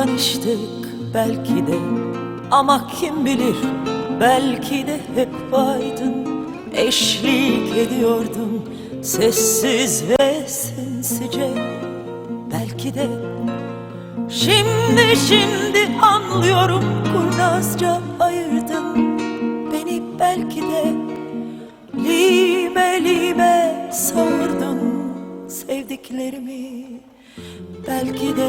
tanıştık belki de. Ama kim bilir belki de hep vardın. Eşlik ediyordun sessiz ve sinsice. Belki de şimdi şimdi anlıyorum Kurnazca ayırdın beni. Belki de Lime lime savurdun sevdiklerimi. Belki de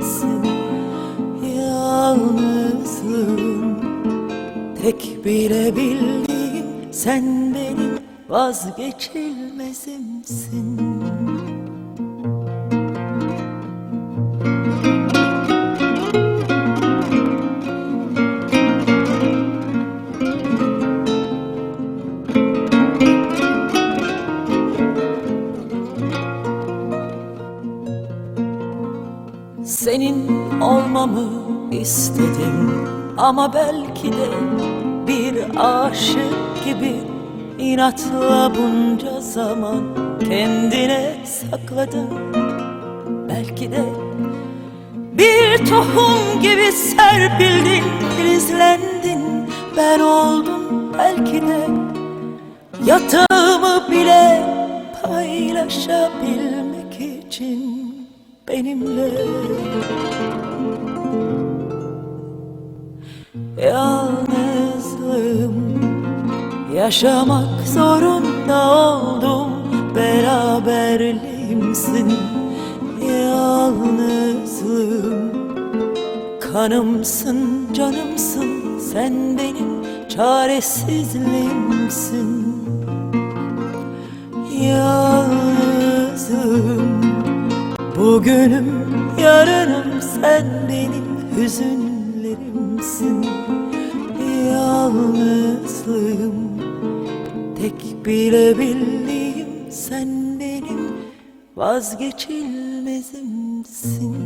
hüzünlerimsin Yalnızlığım. Tek bilebildiğim sen benim vazgeçilmezimsin Senin olmamı istedim ama belki de bir aşık gibi inatla bunca zaman kendine sakladın. Belki de bir tohum gibi serpildin, filizlendin. Ben oldum belki de yatağımı bile paylaşabilmek için benimle. Yalnızlığım Yaşamak zorunda oldum. Beraberliğimsin Yalnızlığım Kanımsın, canımsın. Sen benim çaresizliğimsin Yalnızlığım Bugünüm, yarınım sen benim hüzünlerimsin. Yalnızlığım Tek bilebildiğim sen benim vazgeçilmezimsin